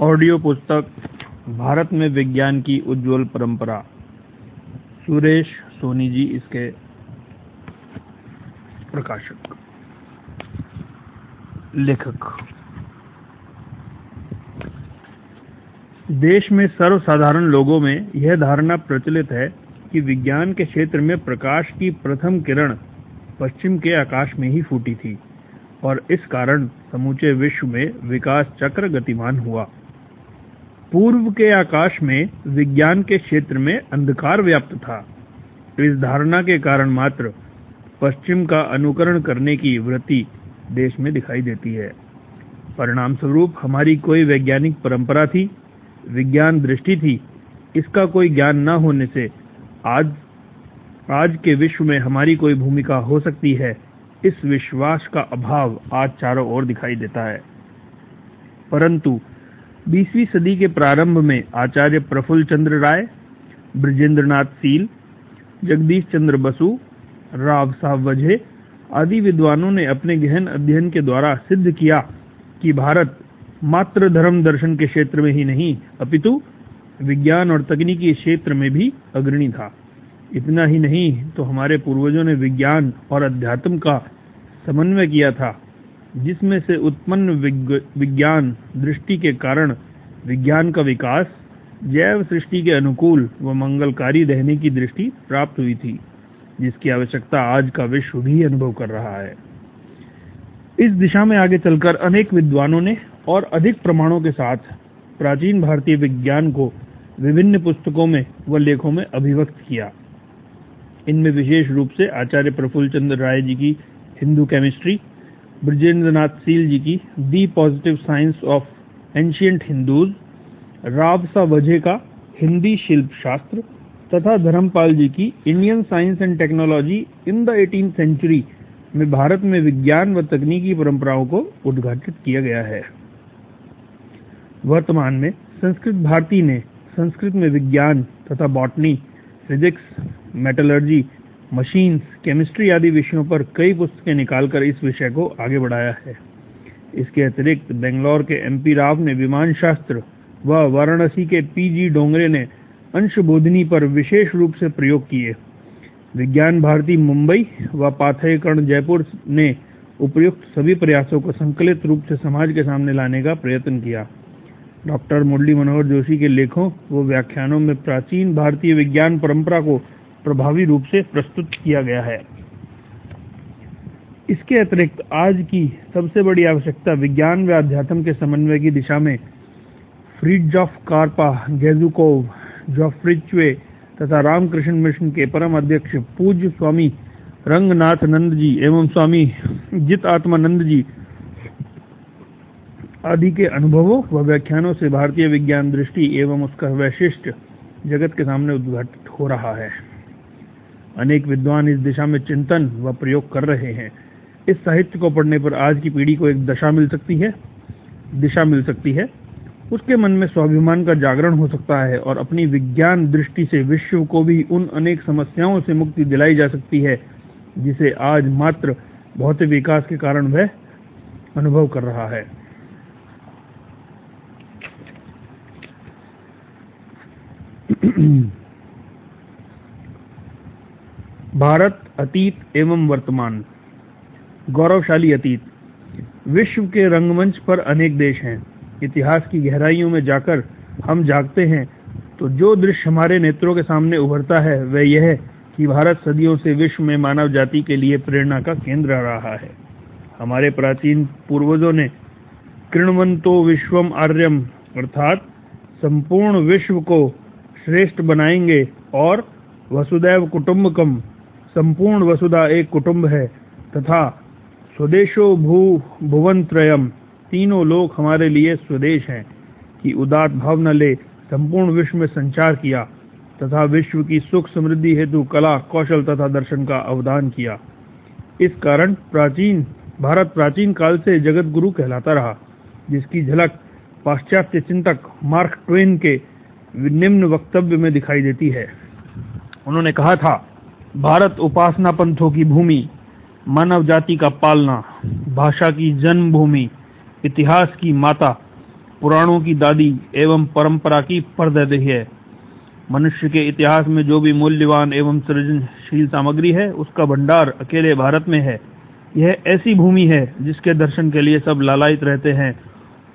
Audio पुस्तक, भारत में विज्ञान की उज्ज्वल परंपरा। सुरेश सोनी जी इसके प्रकाशक। लेखक। देश में सर्वसाधारण लोगों में यह धारणा प्रचलित है कि विज्ञान के क्षेत्र में प्रकाश की प्रथम किरण पश्चिम के आकाश में ही फूटी थी और इस कारण समूचे विश्व में विकास चक्र गतिमान हुआ। पूर्व के आकाश में विज्ञान के क्षेत्र में अंधकार व्याप्त था। इस धारणा के कारण मात्र पश्चिम का अनुकरण करने की वृत्ति देश में दिखाई देती है। परिणाम स्वरूप हमारी कोई वैज्ञानिक परंपरा थी, विज्ञान दृष्टि थी, इसका कोई ज्ञान न होने से आज आज के विश्व में हमारी कोई भूमिका हो सकती है। इस विश्वास का अभाव आज चारों ओर दिखाई देता है। परंतु 20वीं सदी के प्रारंभ में आचार्य प्रफुल्ल चंद्र राय, ब्रजेंद्रनाथ सील, जगदीश चंद्र बसु, राव साहब वजहे आदि विद्वानों ने अपने गहन अध्ययन के द्वारा सिद्ध किया कि भारत मात्र धर्म दर्शन के क्षेत्र में ही नहीं, अपितु विज्ञान और तकनीकी क्षेत्र में भी अग्रणी था। इतना ही नहीं तो हमारे पूर्वजों ने विज्ञान और अध्यात्म का समन्वय किया था। जिसमें से उत्पन्न विज्ञान दृष्टि के कारण विज्ञान का विकास, जैव सृष्टि के अनुकूल व मंगलकारी रहने की दृष्टि प्राप्त हुई थी, जिसकी आवश्यकता आज का विश्व भी अनुभव कर रहा है। इस दिशा में आगे चलकर अनेक विद्वानों ने और अधिक प्रमाणों के साथ प्राचीन भारतीय विज्ञान को विभिन्न पुस्तकों में व लेखों में अभिव्यक्त किया। इनमें विशेष रूप से आचार्य प्रफुल्ल चंद्र राय जी की हिंदू केमिस्ट्री ब्रजेंद्रनाथ सील जी की the positive science of ancient Hindus रावसा वजह का हिंदी शिल्प शास्त्र तथा धर्मपाल जी की Indian science and technology in the eighteen century में भारत में विज्ञान व तकनीकी परंपराओं को उद्घाटित किया गया है। वर्तमान में संस्कृत भारती ने संस्कृत में विज्ञान तथा botany physics metallurgy machines, chemistry आदि विषयों पर कई पुस्तकें निकालकर इस विषय को आगे बढ़ाया है। इसके अतिरिक्त बेंगलोर के एमपी राव ने विमान शास्त्र व वाराणसी के पीजी डोंगरे ने अंशबोधनी पर विशेष रूप से प्रयोग किए। विज्ञान भारती मुंबई व पाथेयकर्ण जयपुर ने उपयुक्त सभी प्रयासों को संकलित रूप से समाज के सामने लाने का प्रयत्न किया। डॉक्टर मुरली मनोहर जोशी के लेखों व व्याख्यानों में प्राचीन भारतीय विज्ञान परंपरा को प्रभावी रूप से प्रस्तुत किया गया है। इसके अतिरिक्त आज की सबसे बड़ी आवश्यकता विज्ञान व अध्यात्म के समन्वय की दिशा में ऑफ़ कार्पा, गेजुकोव जॉफ्रिचवे तथा रामकृष्ण मिशन के परम अध्यक्ष पूज्य स्वामी रंगनाथ नंद जी एवं स्वामी जित आत्मानंद जी आदि के अनुभवों व व्याख्यानों से भारतीय विज्ञान दृष्टि एवं उसका वैशिष्ट जगत के सामने उद्घाटित हो रहा है। अनेक विद्वान इस दिशा में चिंतन व प्रयोग कर रहे हैं। इस साहित्य को पढ़ने पर आज की पीढ़ी को एक दशा मिल सकती है, दिशा मिल सकती है। उसके मन में स्वाभिमान का जागरण हो सकता है और अपनी विज्ञान दृष्टि से विश्व को भी उन अनेक समस्याओं से मुक्ति दिलाई जा सकती है, जिसे आज मात्र भौतिक विकास के कारण वह अनुभव कर रहा है। भारत अतीत एवं वर्तमान। गौरवशाली अतीत। विश्व के रंगमंच पर अनेक देश हैं। इतिहास की गहराइयों में जाकर हम जागते हैं। तो जो दृश्य हमारे नेत्रों के सामने उभरता है, वह यह कि भारत सदियों से विश्व में मानव जाति के लिए प्रेरणा का केंद्र रहा है। हमारे प्राचीन पूर्वजों ने कृणवंतो विश्वम आर्यम, अर्थात संपूर्ण विश्व को श्रेष्ठ बनाएँगे और वसुदैव कुटुंबकम संपूर्ण वसुधा एक कुटुंब है तथा स्वदेशो भू भुवन त्रयम तीनों लोग हमारे लिए स्वदेश हैं कि उदात भाव न ले संपूर्ण विश्व में संचार किया तथा विश्व की सुख समृद्धि हेतु कला, कौशल तथा दर्शन का अवदान किया। इस कारण प्राचीन, भारत प्राचीन काल से जगत गुरु कहलाता रहा, जिसकी झलक पाश्चात्य चिंतक मार्क ट्वेन के निम्न वक्तव्य में दिखाई देती है। उन्होंने कहा था भारत उपासना पंथों की भूमि, मानव जाति का पालना, भाषा की जन्मभूमि, इतिहास की माता, पुराणों की दादी एवं परंपरा की परदही है। मनुष्य के इतिहास में जो भी मूल्यवान एवं सृजनशील सामग्री है, उसका भंडार अकेले भारत में है। यह ऐसी भूमि है जिसके दर्शन के लिए सब लालायित रहते हैं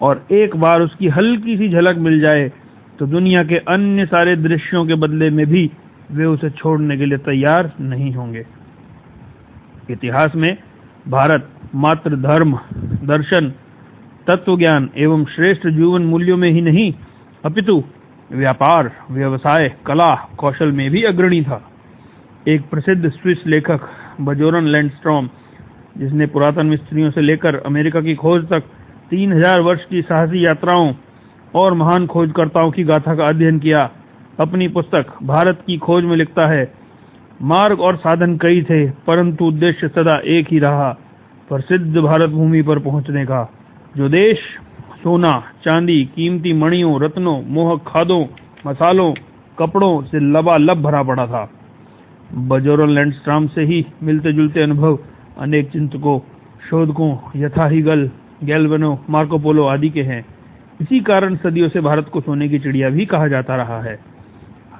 और एक बार उसकी हल्की सी झलक मिल जाए तो दुनिया के अन्य सारे दृश्यों के बदले में भी वे उसे छोड़ने के लिए तैयार नहीं होंगे। इतिहास में भारत मात्र धर्म, दर्शन तत्व ज्ञान एवं श्रेष्ठ जीवन मूल्यों में ही नहीं, अपितु व्यापार, व्यवसाय, कला, कौशल में भी अग्रणी था। एक प्रसिद्ध स्विस लेखक बजोरन लैंडस्ट्रॉम, जिसने पुरातन मिस्त्रियों से लेकर अमेरिका की खोज तक तीन हज़ार वर्ष की साहसी यात्राओं और महान खोजकर्ताओं की गाथा का अध्ययन किया अपनी पुस्तक भारत की खोज में लिखता है, मार्ग और साधन कई थे, परंतु उद्देश्य सदा एक ही रहा, प्रसिद्ध भारत भूमि पर पहुँचने का। जो देश, सोना, चांदी, कीमती मणियों, रत्नों मोहक खादों, मसालों, कपड़ों से लबालब भरा पड़ा था। बजोरल लैंडस्ट्राम से ही मिलते जुलते अनुभव अनेक चिंतकों, शोधकों, यथाहीगल, गैल्वनो मार्कोपोलो आदि के हैं। इसी कारण सदियों से भारत को सोने की चिड़िया भी कहा जाता रहा है।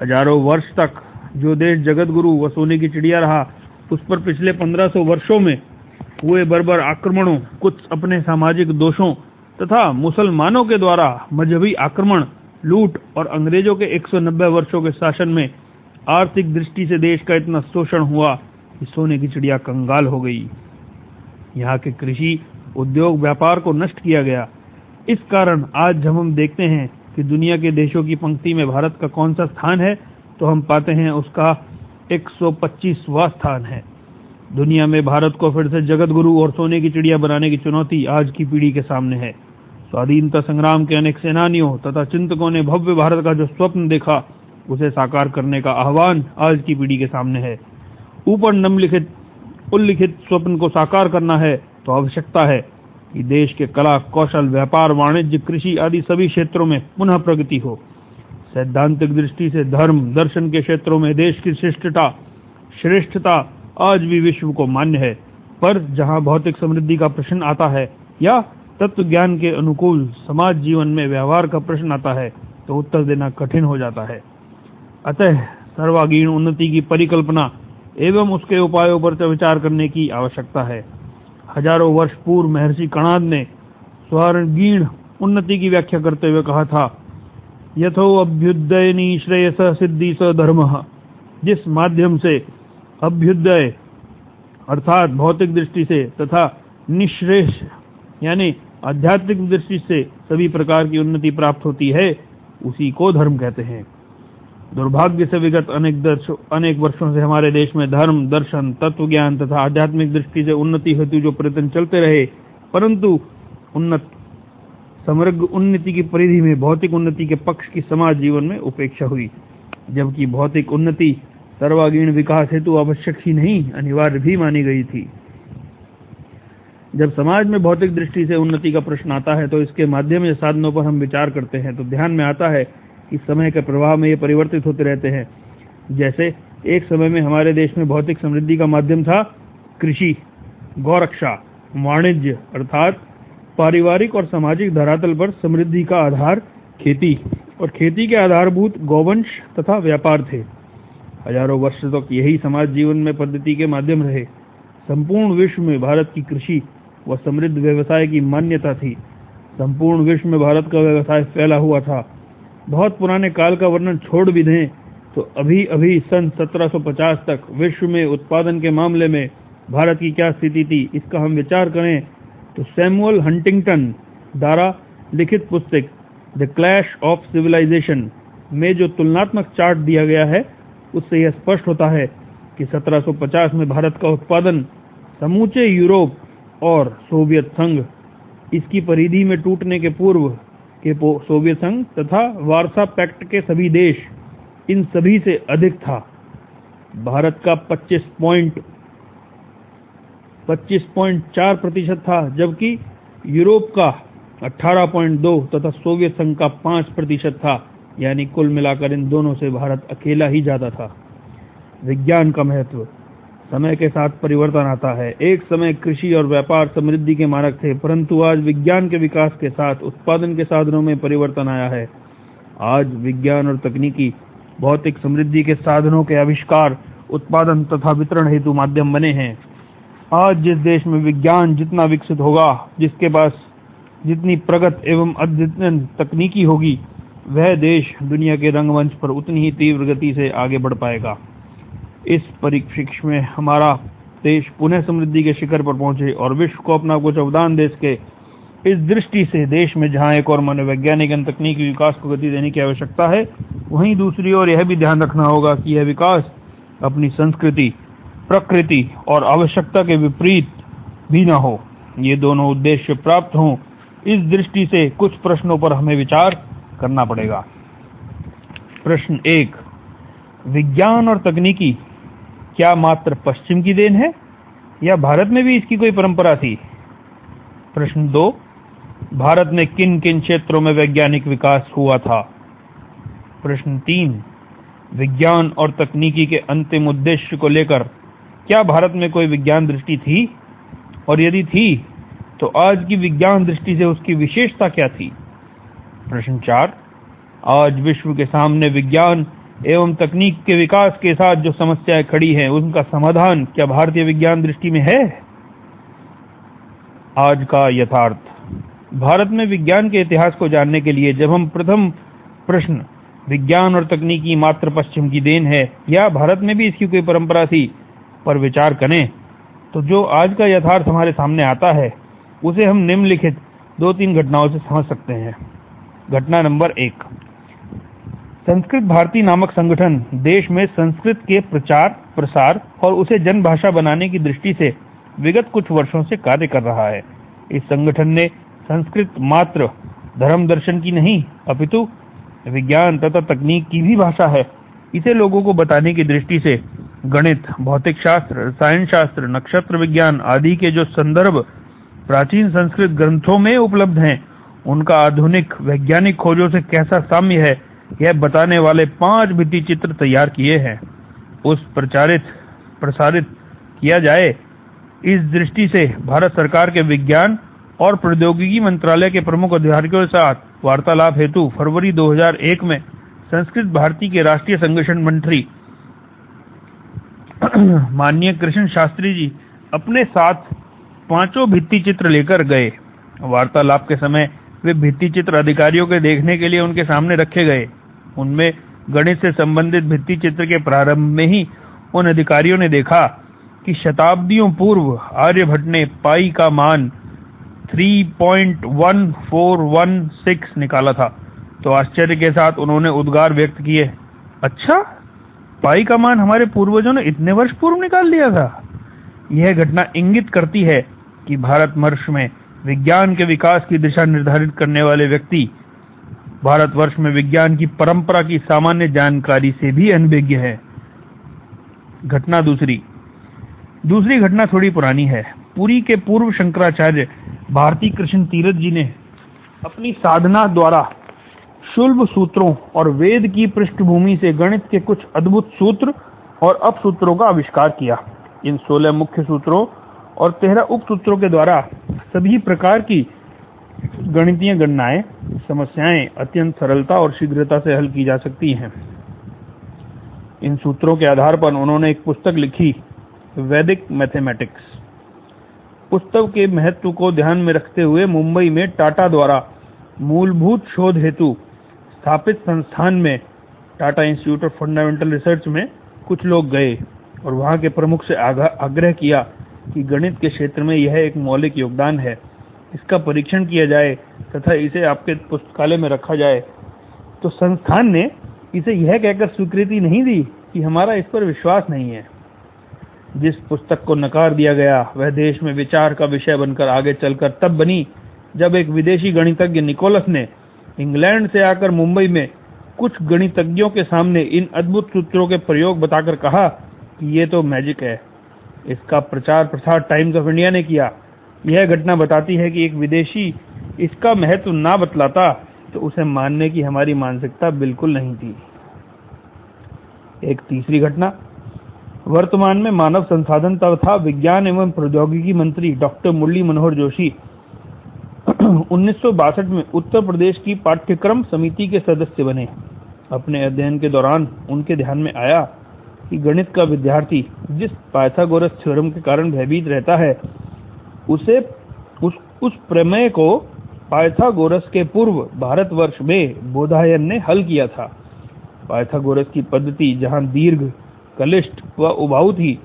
हज़ारों वर्ष तक जो देश जगत गुरु व सोने की चिड़िया रहा, उस पर पिछले 1500 वर्षों में हुए बर्बर आक्रमणों, कुछ अपने सामाजिक दोषों तथा मुसलमानों के द्वारा मजहबी आक्रमण, लूट और अंग्रेज़ों के 190 वर्षों के शासन में आर्थिक दृष्टि से देश का इतना शोषण हुआ कि सोने की चिड़िया कंगाल हो गई। यहाँ के कृषि, उद्योग, व्यापार को नष्ट किया गया। इस कारण आज जब हम देखते हैं कि दुनिया के देशों की पंक्ति में भारत का कौन सा स्थान है तो हम पाते हैं उसका 125वां स्थान है। दुनिया में भारत को फिर से जगत गुरु और सोने की चिड़िया बनाने की चुनौती आज की पीढ़ी के सामने है। स्वाधीनता संग्राम के अनेक सेनानियों तथा चिंतकों ने भव्य भारत का जो स्वप्न देखा, उसे साकार करने का आह्वान आज की पीढ़ी के सामने है। ऊपर निम्नलिखित उल्लिखित स्वप्न को साकार करना है तो आवश्यकता है कि देश के कला, कौशल, व्यापार, वाणिज्य, कृषि आदि सभी क्षेत्रों में पुनः प्रगति हो। सैद्धांतिक दृष्टि से धर्म, दर्शन के क्षेत्रों में देश की श्रेष्ठता श्रेष्ठता आज भी विश्व को मान्य है। पर जहाँ भौतिक समृद्धि का प्रश्न आता है या तत्व ज्ञान के अनुकूल समाज जीवन में व्यवहार का प्रश्न आता है तो उत्तर देना कठिन हो जाता है। अतः सर्वागीण उन्नति की परिकल्पना एवं उसके उपायों पर विचार करने की आवश्यकता है। हज़ारों वर्ष पूर्व महर्षि कणाद ने स्वर्गीण उन्नति की व्याख्या करते हुए कहा था, यथो अभ्युदयनी श्रेयस सिद्धि स धर्म। जिस माध्यम से अभ्युदय, अर्थात भौतिक दृष्टि से तथा निश्रेष यानी आध्यात्मिक दृष्टि से सभी प्रकार की उन्नति प्राप्त होती है, उसी को धर्म कहते हैं। दुर्भाग्य से विगत अनेक अनेक वर्षों से हमारे देश में धर्म, दर्शन तत्व ज्ञान तथा आध्यात्मिक दृष्टि से उन्नति हेतु जो प्रयत्न चलते रहे, परंतु उन्नत समग्र उन्नति की परिधि में भौतिक उन्नति के पक्ष की समाज जीवन में उपेक्षा हुई, जबकि भौतिक उन्नति सर्वागीण विकास हेतु आवश्यक ही नहीं, अनिवार्य भी मानी गई थी। जब समाज में भौतिक दृष्टि से उन्नति का प्रश्न आता है तो इसके माध्यम या साधनों पर हम विचार करते हैं तो ध्यान में आता है कि समय के प्रभाव में ये परिवर्तित होते रहते हैं। जैसे एक समय में हमारे देश में भौतिक समृद्धि का माध्यम था कृषि, गौरक्षा, वाणिज्य, अर्थात पारिवारिक और सामाजिक धरातल पर समृद्धि का आधार खेती, और खेती के आधारभूत गौवंश तथा व्यापार थे। हज़ारों वर्ष तक यही समाज जीवन में पद्धति के माध्यम रहे। संपूर्ण विश्व में भारत की कृषि व समृद्ध व्यवसाय की मान्यता थी। संपूर्ण विश्व में भारत का व्यवसाय फैला हुआ था। बहुत पुराने काल का वर्णन छोड़ भी दें तो अभी अभी सन 1750 तक विश्व में उत्पादन के मामले में भारत की क्या स्थिति थी, इसका हम विचार करें तो सैमुअल हंटिंगटन द्वारा लिखित पुस्तक द क्लैश ऑफ़ सिविलाइजेशन में जो तुलनात्मक चार्ट दिया गया है, उससे यह स्पष्ट होता है कि 1750 में भारत का उत्पादन समूचे यूरोप और सोवियत संघ इसकी परिधि में टूटने के पूर्व के सोवियत संघ तथा वार्सा पैक्ट के सभी देश इन सभी से अधिक था। भारत का 25 पॉइंट 25.4 प्रतिशत था, जबकि यूरोप का 18.2 तथा सोवियत संघ का 5 प्रतिशत था, यानी कुल मिलाकर इन दोनों से भारत अकेला ही ज़्यादा था। विज्ञान का महत्व। समय के साथ परिवर्तन आता है। एक समय कृषि और व्यापार समृद्धि के मारक थे, परंतु आज विज्ञान के विकास के साथ, उत्पादन के साधनों में परिवर्तन आया है। आज विज्ञान और तकनीकी, भौतिक समृद्धि के साधनों के आविष्कार, उत्पादन तथा वितरण हेतु माध्यम बने हैं। आज जिस देश में विज्ञान जितना विकसित होगा, जिसके पास जितनी प्रगत एवं अद्यतन तकनीकी होगी, वह देश दुनिया के रंगमंच पर उतनी ही तीव्र गति से आगे बढ़ पाएगा। इस परिप्रेक्ष्य में हमारा देश पुनः समृद्धि के शिखर पर पहुँचे और विश्व को अपना कुछ अवदान दे सके इस दृष्टि से देश में जहाँ एक और मनोवैज्ञानिक एवं तकनीकी विकास को गति देने की आवश्यकता है, वहीं दूसरी ओर यह भी ध्यान रखना होगा कि यह विकास अपनी संस्कृति, प्रकृति और आवश्यकता के विपरीत भी न हो। ये दोनों उद्देश्य प्राप्त हों, इस दृष्टि से कुछ प्रश्नों पर हमें विचार करना पड़ेगा। प्रश्न एक, विज्ञान और तकनीकी क्या मात्र पश्चिम की देन है? या भारत में भी इसकी कोई परंपरा थी? प्रश्न दो, भारत में किन किन क्षेत्रों में वैज्ञानिक विकास हुआ था? प्रश्न तीन, विज्ञान और तकनीकी के अंतिम उद्देश्य को लेकर क्या भारत में कोई विज्ञान दृष्टि थी? और यदि थी तो आज की विज्ञान दृष्टि से उसकी विशेषता क्या थी? प्रश्न चार, आज विश्व के सामने विज्ञान एवं तकनीक के विकास के साथ जो समस्याएँ खड़ी हैं, उनका समाधान क्या भारतीय विज्ञान दृष्टि में है? आज का यथार्थ। भारत में विज्ञान के इतिहास को जानने के लिए जब हम प्रथम प्रश्न, विज्ञान और तकनीकी मात्र पश्चिम की देन है, या भारत में भी इसकी कोई परंपरा थी, पर विचार करें तो जो आज का यथार्थ हमारे सामने आता है, उसे हम निम्नलिखित दो तीन घटनाओं से समझ सकते हैं। घटना नंबर एक संस्कृत भारती नामक संगठन देश में संस्कृत के प्रचार, प्रसार और उसे जन भाषा बनाने की दृष्टि से विगत कुछ वर्षों से कार्य कर रहा है। इस संगठन ने संस्कृत मात्र धर्म दर्शन की नहीं, अपितु विज्ञान तथा तकनीक की भी भाषा है। इसे लोगों को बताने की दृष्टि से गणित भौतिक शास्त्र रसायन शास्त्र नक्षत्र विज्ञान आदि के जो संदर्भ प्राचीन संस्कृत ग्रंथों में उपलब्ध हैं, उनका आधुनिक वैज्ञानिक खोजों से कैसा साम्य है यह बताने वाले पाँच भित्ति चित्र तैयार किए हैं। उस प्रचारित, प्रसारित किया जाए, इस दृष्टि से भारत सरकार के विज्ञान और प्रौद्योगिकी मंत्रालय के प्रमुख अधिकारियों के साथ वार्तालाप हेतु फरवरी 2001 में संस्कृत भारती के राष्ट्रीय संगठन मंत्री माननीय कृष्ण शास्त्री जी अपने साथ पाँचों भित्ति चित्र लेकर गए। वार्तालाप के समय वे भित्ति चित्र अधिकारियों के देखने के लिए उनके सामने रखे गए। उनमें गणित से संबंधित भित्ति चित्र के प्रारंभ में ही उन अधिकारियों ने देखा कि शताब्दियों पूर्व आर्यभट्ट ने पाई का मान 3.1416 निकाला था। तो आश्चर्य के साथ उन्होंने उद्गार व्यक्त किए अच्छा पाई का मान हमारे पूर्वजों ने इतने वर्ष पूर्व निकाल लिया था। यह घटना इंगित करती है कि भारतवर्ष में विज्ञान के विकास की दिशा निर्धारित करने वाले व्यक्ति भारतवर्ष में विज्ञान की परंपरा की सामान्य जानकारी से भी अनभिज्ञ है। घटना दूसरी। दूसरी घटना थोड़ी पुरानी है। पुरी के पूर्व शंकराचार्य भारती कृष्ण तीरथ जी ने अपनी साधना द्वारा शुल्भ सूत्रों और वेद की पृष्ठभूमि से गणित के कुछ अद्भुत सूत्र और अपसूत्रों का आविष्कार किया। इन सोलह मुख्य सूत्रों और तेरह उप सूत्रों के द्वारा सभी प्रकार की गणितीय गणनाएँ, समस्याएँ अत्यंत सरलता और शीघ्रता से हल की जा सकती हैं। इन सूत्रों के आधार पर उन्होंने एक पुस्तक लिखी, वैदिक मैथमेटिक्स। पुस्तक के महत्व को ध्यान में रखते हुए मुंबई में टाटा द्वारा मूलभूत शोध हेतु स्थापित संस्थान में, Tata Institute of Fundamental Research में कुछ लोग गए और वहाँ के प्रमुख से आग्रह किया कि गणित के क्षेत्र में यह एक मौलिक योगदान है। इसका परीक्षण किया जाए तथा इसे आपके पुस्तकालय में रखा जाए। तो संस्थान ने इसे यह कहकर स्वीकृति नहीं दी कि हमारा इस पर विश्वास नहीं है। जिस पुस्तक को नकार दिया गया, वह देश में विचार का विषय बनकर आगे चलकर तब बनी जब एक विदेशी गणितज्ञ निकोलस ने इंग्लैंड से आकर मुंबई में कुछ गणितज्ञों के सामने इन अद्भुत सूत्रों के प्रयोग बताकर कहा कि ये तो मैजिक है। इसका प्रचार प्रसार टाइम्स ऑफ़ इंडिया ने किया। यह घटना बताती है कि एक विदेशी इसका महत्व ना बतलाता तो उसे मानने की हमारी मानसिकता बिल्कुल नहीं थी। एक तीसरी घटना, वर्तमान में मानव संसाधन तथा विज्ञान एवं प्रौद्योगिकी मंत्री डॉक्टर मुरली मनोहर जोशी 1962 में उत्तर प्रदेश की पाठ्यक्रम समिति के सदस्य बने। अपने अध्ययन के दौरान उनके ध्यान में आया कि गणित का विद्यार्थी जिस पाइथागोरस थ्योरम के कारण भयभीत रहता है उसे उस, उस प्रमेय को पायथागोरस के पूर्व भारतवर्ष में बोधायन ने हल किया था। पायथागोरस की पद्धति जहाँ दीर्घ कलिष्ठ व उबाऊ थी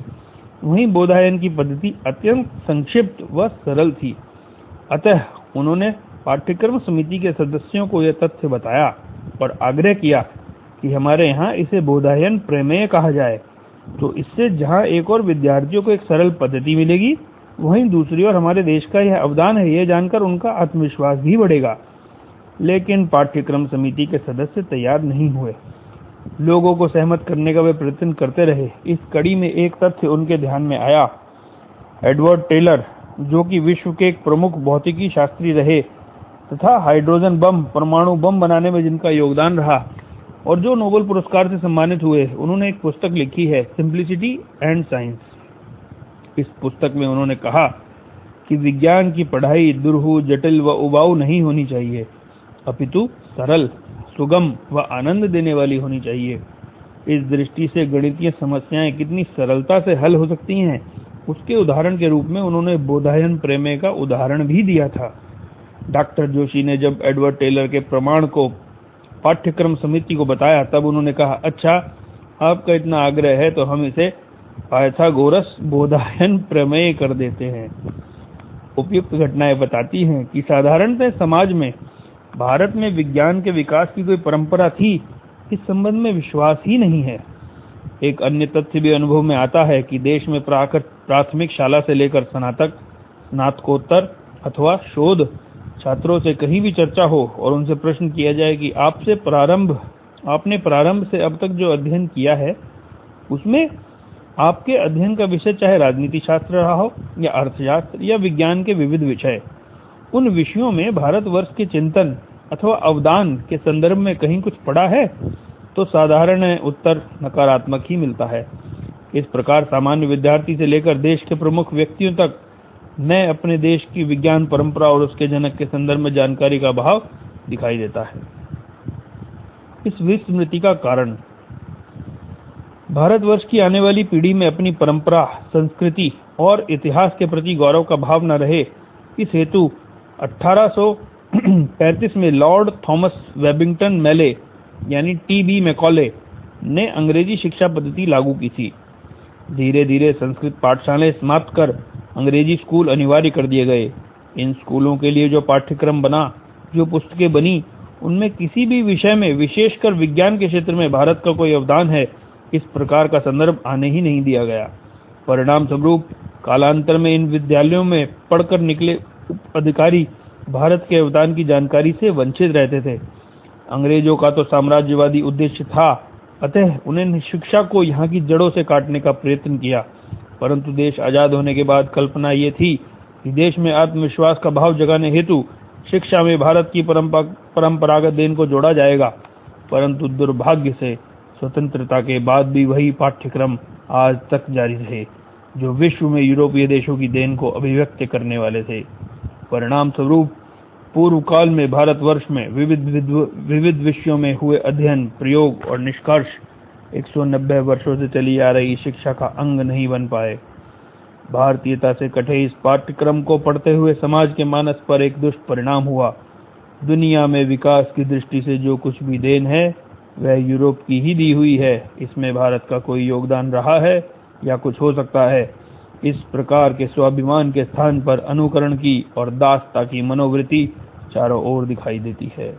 वहीं बोधायन की पद्धति अत्यंत संक्षिप्त व सरल थी। अतः उन्होंने पाठ्यक्रम समिति के सदस्यों को यह तथ्य बताया और आग्रह किया कि हमारे यहाँ इसे बोधायन प्रमेय कहा जाए तो इससे जहाँ एक और विद्यार्थियों को एक सरल पद्धति मिलेगी वहीं दूसरी ओर हमारे देश का यह अवदान है यह जानकर उनका आत्मविश्वास भी बढ़ेगा। लेकिन पाठ्यक्रम समिति के सदस्य तैयार नहीं हुए। लोगों को सहमत करने का वे प्रयत्न करते रहे। इस कड़ी में एक तथ्य उनके ध्यान में आया। एडवर्ड टेलर, जो कि विश्व के एक प्रमुख भौतिकी शास्त्री रहे, तथा हाइड्रोजन बम, परमाणु बम बनाने में जिनका योगदान रहा, और जो नोबेल पुरस्कार से सम्मानित हुए, उन्होंने एक पुस्तक लिखी है, सिंप्लिसिटी एंड साइंस। इस पुस्तक में उन्होंने कहा कि विज्ञान की पढ़ाई दुरहु जटिल व उबाऊ नहीं होनी चाहिए। अपितु सरल, सुगम व आनंद देने वाली होनी चाहिए। इस दृष्टि से गणितीय समस्याएँ कितनी सरलता से हल हो सकती हैं, उसके उदाहरण के रूप में उन्होंने बोधायन प्रेमे का उदाहरण भी दिया था। डॉक्टर जोशी ने जब एडवर्ड टेलर के प्रमाण को, पाठ्यक्रम समिति को बताया, तब उन्होंने कहा अच्छा आपका इतना आग्रह है तो हम इसे पाइथागोरस बोधायन प्रमेय कर देते हैं। उपयुक्त घटनाएँ बताती हैं कि साधारणतः समाज में, भारत में विज्ञान के विकास की कोई परंपरा थी, इस संबंध में विश्वास ही नहीं है। एक अन्य तथ्य भी अनुभव में आता है कि देश में प्राथमिक शाला से लेकर स्नातक, स्नातकोत्तर अथवा शोध छात्रों से कहीं भी चर्चा हो और उनसे प्रश्न किया जाए कि आपसे प्रारंभ, आपने प्रारंभ से अब तक जो अध्ययन किया है, उसमें आपके अध्ययन का विषय चाहे राजनीति शास्त्र रहा हो, या अर्थशास्त्र, या विज्ञान के विविध विषय, उन विषयों में भारतवर्ष के चिंतन अथवा अवदान के संदर्भ में कहीं कुछ पड़ा है तो साधारण उत्तर नकारात्मक ही मिलता है। इस प्रकार सामान्य विद्यार्थी से लेकर देश के प्रमुख व्यक्तियों तक मैं अपने देश की विज्ञान परंपरा और उसके जनक के संदर्भ में जानकारी का अभाव दिखाई देता है। इस विस्मृति का कारण भारतवर्ष की आने वाली पीढ़ी में अपनी परंपरा, संस्कृति और इतिहास के प्रति गौरव का भाव न रहे, इस हेतु 1835 में लॉर्ड थॉमस वेबिंगटन मेले, यानी टी बी मैकॉले, ने अंग्रेज़ी शिक्षा पद्धति लागू की थी। धीरे धीरे संस्कृत पाठशालाएँ समाप्त कर अंग्रेज़ी स्कूल अनिवार्य कर दिए गए। इन स्कूलों के लिए जो पाठ्यक्रम बना, जो पुस्तकें बनी, उनमें किसी भी विषय में विशेषकर विज्ञान के क्षेत्र में भारत का कोई अवदान है इस प्रकार का संदर्भ आने ही नहीं दिया गया। परिणाम स्वरूप कालांतर में इन विद्यालयों में पढ़कर निकले अधिकारी भारत के अवदान की जानकारी से वंचित रहते थे। अंग्रेज़ों का तो साम्राज्यवादी उद्देश्य था, अतः उन्हें शिक्षा को यहाँ की जड़ों से काटने का प्रयत्न किया। परंतु देश आज़ाद होने के बाद कल्पना ये थी कि देश में आत्मविश्वास का भाव जगाने हेतु शिक्षा में भारत की परंपरागत देन को जोड़ा जाएगा। परंतु दुर्भाग्य से स्वतंत्रता के बाद भी वही पाठ्यक्रम आज तक जारी रहे, जो विश्व में यूरोपीय देशों की देन को अभिव्यक्त करने वाले थे। परिणाम स्वरूप पूर्व काल में भारतवर्ष में विविध विविध विषयों में हुए अध्ययन, प्रयोग और निष्कर्ष 190 वर्षों से चली आ रही शिक्षा का अंग नहीं बन पाए। भारतीयता से कटे इस पाठ्यक्रम को पढ़ते हुए समाज के मानस पर एक दुष्ट परिणाम हुआ। दुनिया में विकास की दृष्टि से जो कुछ भी देन है वह यूरोप की ही दी हुई है। इसमें भारत का कोई योगदान रहा है या कुछ हो सकता है? इस प्रकार के स्वाभिमान के स्थान पर अनुकरण की और दासता की मनोवृत्ति चारों ओर दिखाई देती है।